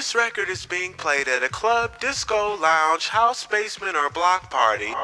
This record is being played at a club, disco, lounge, house, basement, or block party.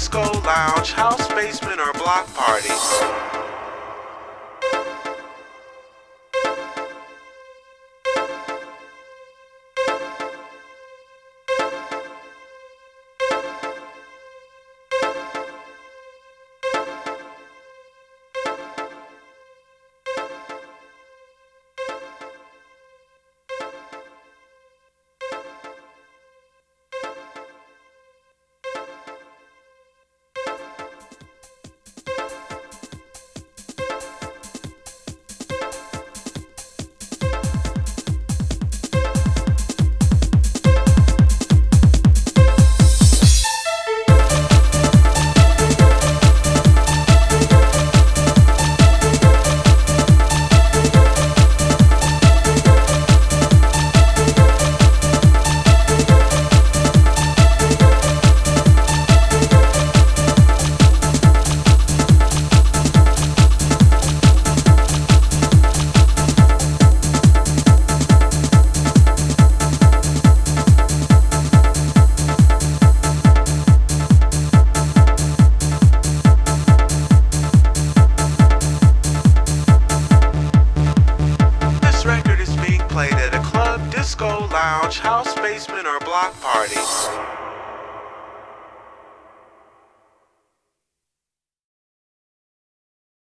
Disco, lounge, house, basement, or block party. lounge, house basement, or block party.